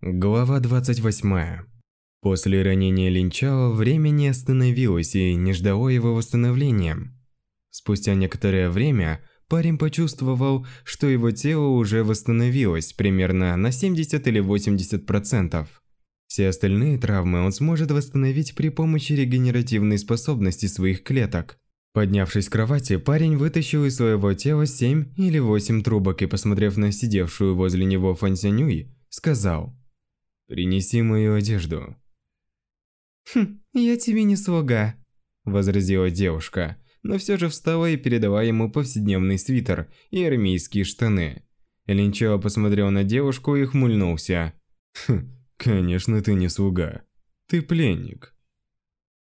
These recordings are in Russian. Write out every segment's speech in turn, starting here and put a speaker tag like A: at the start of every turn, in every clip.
A: Глава 28. После ранения Линчао время не остановилось и не ждало его восстановления. Спустя некоторое время парень почувствовал, что его тело уже восстановилось примерно на 70 или 80%. Все остальные травмы он сможет восстановить при помощи регенеративной способности своих клеток. Поднявшись с кровати, парень вытащил из своего тела 7 или 8 трубок и, посмотрев на сидевшую возле него Фансянюй, сказал – Принеси мою одежду».
B: «Хм, я тебе не слуга», – возразила девушка, но все же встала и передала ему повседневный свитер и армейские штаны. Линчао посмотрел на девушку и хмыльнулся.
A: «Хм, конечно ты не слуга. Ты пленник».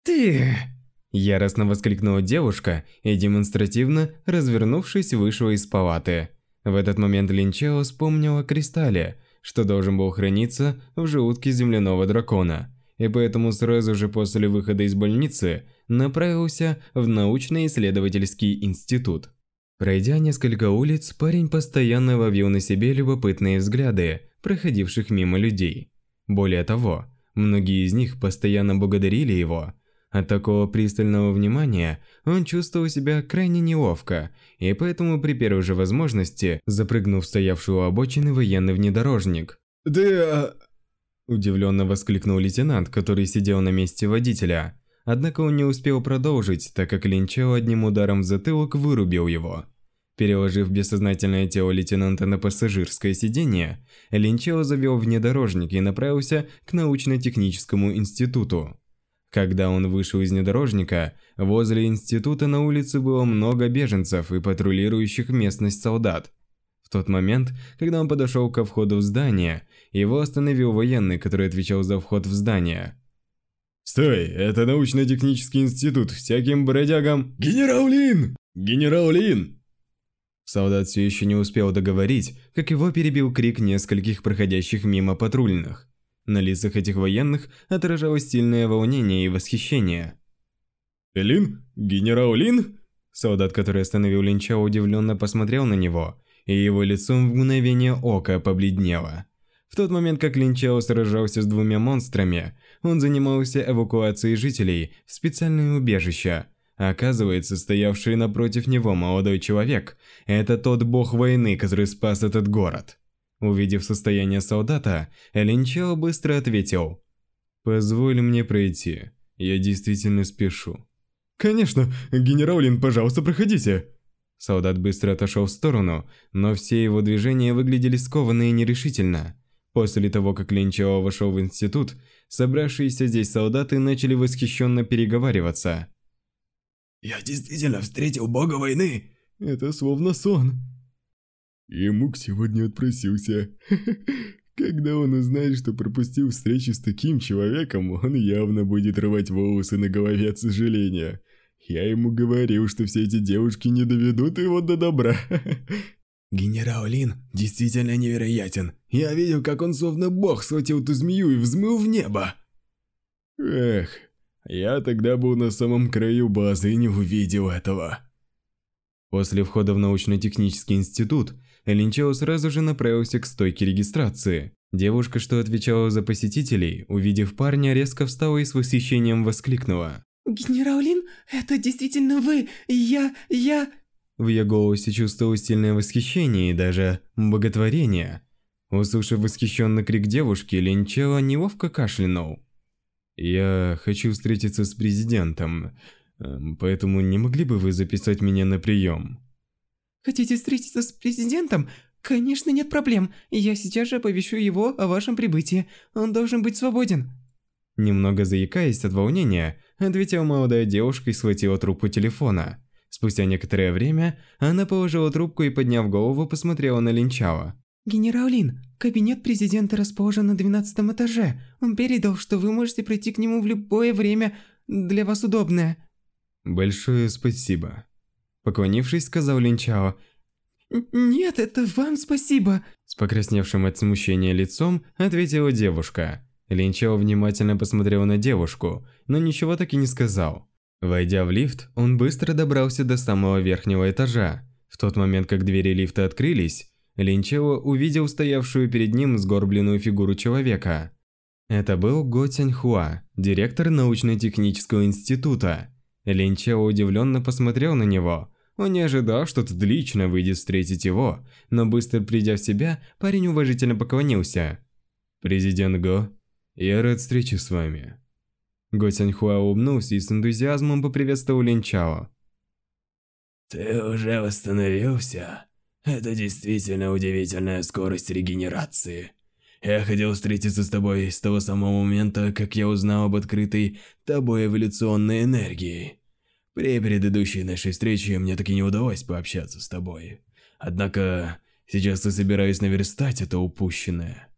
B: «Ты...»
A: Яростно воскликнула девушка и, демонстративно развернувшись, вышла из палаты. В этот момент Линчао вспомнил о кристалле, что должен был храниться в желудке земляного дракона, и поэтому сразу же после выхода из больницы направился в научно-исследовательский институт. Пройдя несколько улиц, парень постоянно ловил на себе любопытные взгляды проходивших мимо людей. Более того, многие из них постоянно благодарили его – от такого пристального внимания он чувствовал себя крайне неловко, и поэтому при первой же возможности запрыгнул в стоявший у обочины военный внедорожник.
B: «Да...» э,
A: Удивленно воскликнул лейтенант, который сидел на месте водителя. Однако он не успел продолжить, так как Линчао одним ударом в затылок вырубил его. Переложив бессознательное тело лейтенанта на пассажирское сиденье, Линчао завел внедорожник и направился к научно-техническому институту. Когда он вышел из внедорожника, возле института на улице было много беженцев и патрулирующих местность солдат. В тот момент, когда он подошел ко входу в здание, его остановил военный, который отвечал за вход в здание.
C: «Стой! Это научно-технический институт! Всяким бродягам...» «Генерал Лин! Генерал Лин!»
A: Солдат все еще не успел договорить, как его перебил крик нескольких проходящих мимо патрульных. На лицах этих военных отражалось сильное волнение и восхищение.
C: «Лин? Генерал Лин?»
A: Солдат, который остановил Линча, удивленно посмотрел на него, и его лицом в мгновение ока побледнело. В тот момент, как Линчао сражался с двумя монстрами, он занимался эвакуацией жителей в специальное убежище. Оказывается, стоявший напротив него молодой человек – это тот бог войны, который спас этот город. Увидев состояние солдата, Линчао быстро ответил. «Позволь мне пройти. Я действительно спешу».
C: «Конечно! Генерал Лин, пожалуйста, проходите!»
A: Солдат быстро отошел в сторону, но все его движения выглядели скованно и нерешительно. После того, как Линчао вошел в институт, собравшиеся здесь солдаты начали восхищенно переговариваться.
B: «Я действительно встретил бога войны!» «Это словно сон!»
C: И Мук сегодня отпросился. Когда он узнает, что пропустил встречу с таким человеком, он явно будет рвать волосы на голове от сожаления. Я ему говорил, что все эти девушки не доведут его до добра.
B: Генерал Лин действительно невероятен. Я видел, как он словно бог схватил эту змею и взмыл в небо.
C: Эх, я тогда был на самом краю базы и не увидел этого.
A: После входа в научно-технический институт – Линчао сразу же направился к стойке регистрации. Девушка, что отвечала за посетителей, увидев парня, резко встала и с восхищением воскликнула.
D: «Генерал Лин, это действительно вы! Я... я...»
A: В ее голосе чувствовалось сильное восхищение и даже боготворение. Услышав восхищенный крик девушки, Линчао неловко кашлянул. «Я хочу встретиться с президентом, э, поэтому не могли бы вы записать меня на прием?»
D: Хотите встретиться с президентом? Конечно, нет проблем. Я сейчас же оповещу его о вашем прибытии. Он должен быть свободен.
A: Немного заикаясь от волнения, ответила молодая девушка и схватила трубку телефона. Спустя некоторое время она положила трубку и, подняв голову, посмотрела на Линчала.
D: «Генерал Лин, кабинет президента расположен на двенадцатом этаже. Он передал, что вы можете прийти к нему в любое время, для вас удобное».
A: «Большое спасибо». Поклонившись, сказал Линчао.
D: «Нет, это вам спасибо!»
A: С покрасневшим от смущения лицом ответила девушка. Линчао внимательно посмотрел на девушку, но ничего так и не сказал. Войдя в лифт, он быстро добрался до самого верхнего этажа. В тот момент, как двери лифта открылись, Линчао увидел стоявшую перед ним сгорбленную фигуру человека. Это был Го Хуа, директор научно-технического института. Линчао удивленно посмотрел на него – он не ожидал, что тут лично выйдет встретить его, но быстро придя в себя, парень уважительно поклонился. «Президент Го, я рад встрече с вами». Го Цяньхуа улыбнулся и с энтузиазмом поприветствовал Лин Чао.
B: «Ты уже восстановился? Это действительно удивительная скорость регенерации. Я хотел встретиться с тобой с того самого момента, как я узнал об открытой тобой эволюционной энергии». При предыдущей нашей встрече мне и не удалось пообщаться с тобой. Однако, сейчас я собираюсь наверстать это упущенное.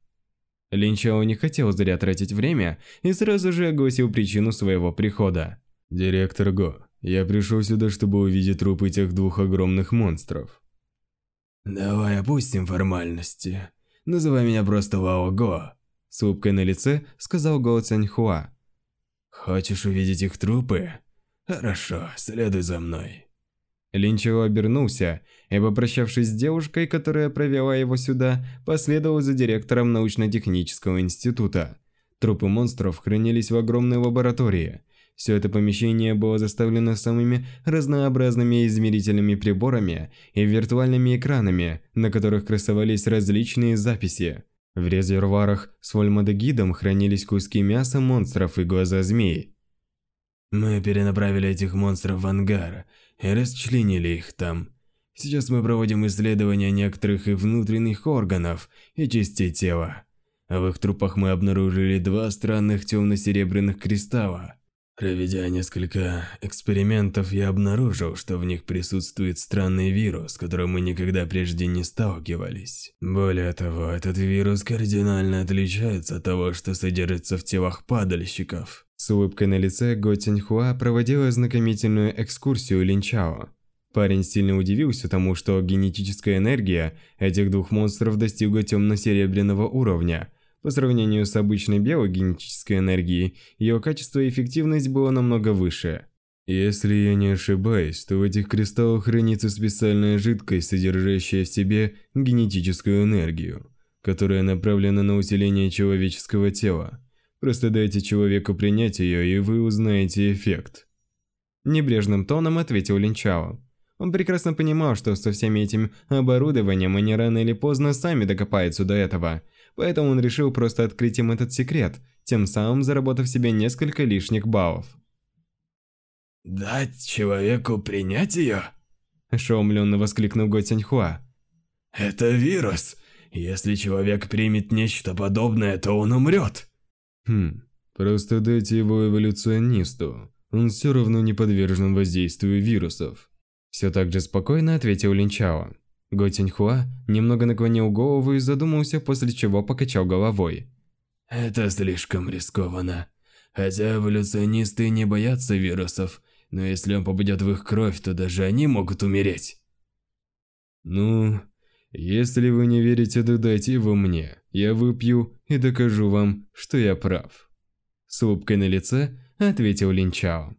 A: Линчао не хотел зря тратить время и сразу же огласил причину своего прихода.
C: «Директор Го, я пришел сюда, чтобы увидеть трупы тех двух огромных монстров».
B: «Давай опустим формальности. Называй меня просто Лао Го», –
A: с улыбкой на лице сказал Го Цяньхуа.
B: «Хочешь увидеть их трупы? «Хорошо, следуй за мной».
A: Линчо обернулся и, попрощавшись с девушкой, которая провела его сюда, последовал за директором научно-технического института. Трупы монстров хранились в огромной лаборатории. Все это помещение было заставлено самыми разнообразными измерительными приборами и виртуальными экранами, на которых красовались различные записи. В резервуарах с вольмадегидом хранились куски мяса монстров и глаза змей.
B: Мы перенаправили этих монстров в ангар и расчленили их там. Сейчас мы проводим исследования некоторых их внутренних органов и частей тела. В их трупах мы обнаружили два странных темно-серебряных кристалла. Проведя несколько экспериментов, я обнаружил, что в них присутствует странный вирус, с которым мы никогда прежде не сталкивались. Более того, этот вирус кардинально отличается от того, что содержится в телах падальщиков.
A: С улыбкой на лице Го Тяньхуа проводила ознакомительную экскурсию Линчао. Парень сильно удивился тому, что генетическая энергия этих двух монстров достигла темно-серебряного уровня. По сравнению с обычной белой генетической энергией, ее качество и эффективность было намного выше.
C: Если я не ошибаюсь, то в этих кристаллах хранится специальная жидкость, содержащая в себе генетическую энергию, которая направлена на усиление человеческого тела. Просто дайте человеку принять ее, и вы узнаете эффект».
A: Небрежным тоном ответил Линчао. Он прекрасно понимал, что со всеми этим оборудованием они рано или поздно сами докопаются до этого, поэтому он решил просто открыть им этот секрет, тем самым заработав себе несколько лишних баллов.
B: «Дать человеку принять ее?»
A: – ошеломленно воскликнул Го Тяньхуа.
B: «Это вирус. Если человек примет нечто подобное, то он умрет.
C: Хм, просто дайте его эволюционисту. Он все равно не подвержен воздействию вирусов.
A: Все так же спокойно ответил Линчао. Го Тиньхуа немного наклонил голову и задумался, после чего покачал головой.
B: «Это слишком рискованно. Хотя эволюционисты не боятся вирусов, но если он попадет в их кровь, то даже они могут умереть».
C: «Ну, если вы не верите, то дайте его мне. Я выпью и докажу вам, что я прав.
A: С улыбкой на лице ответил Линчао.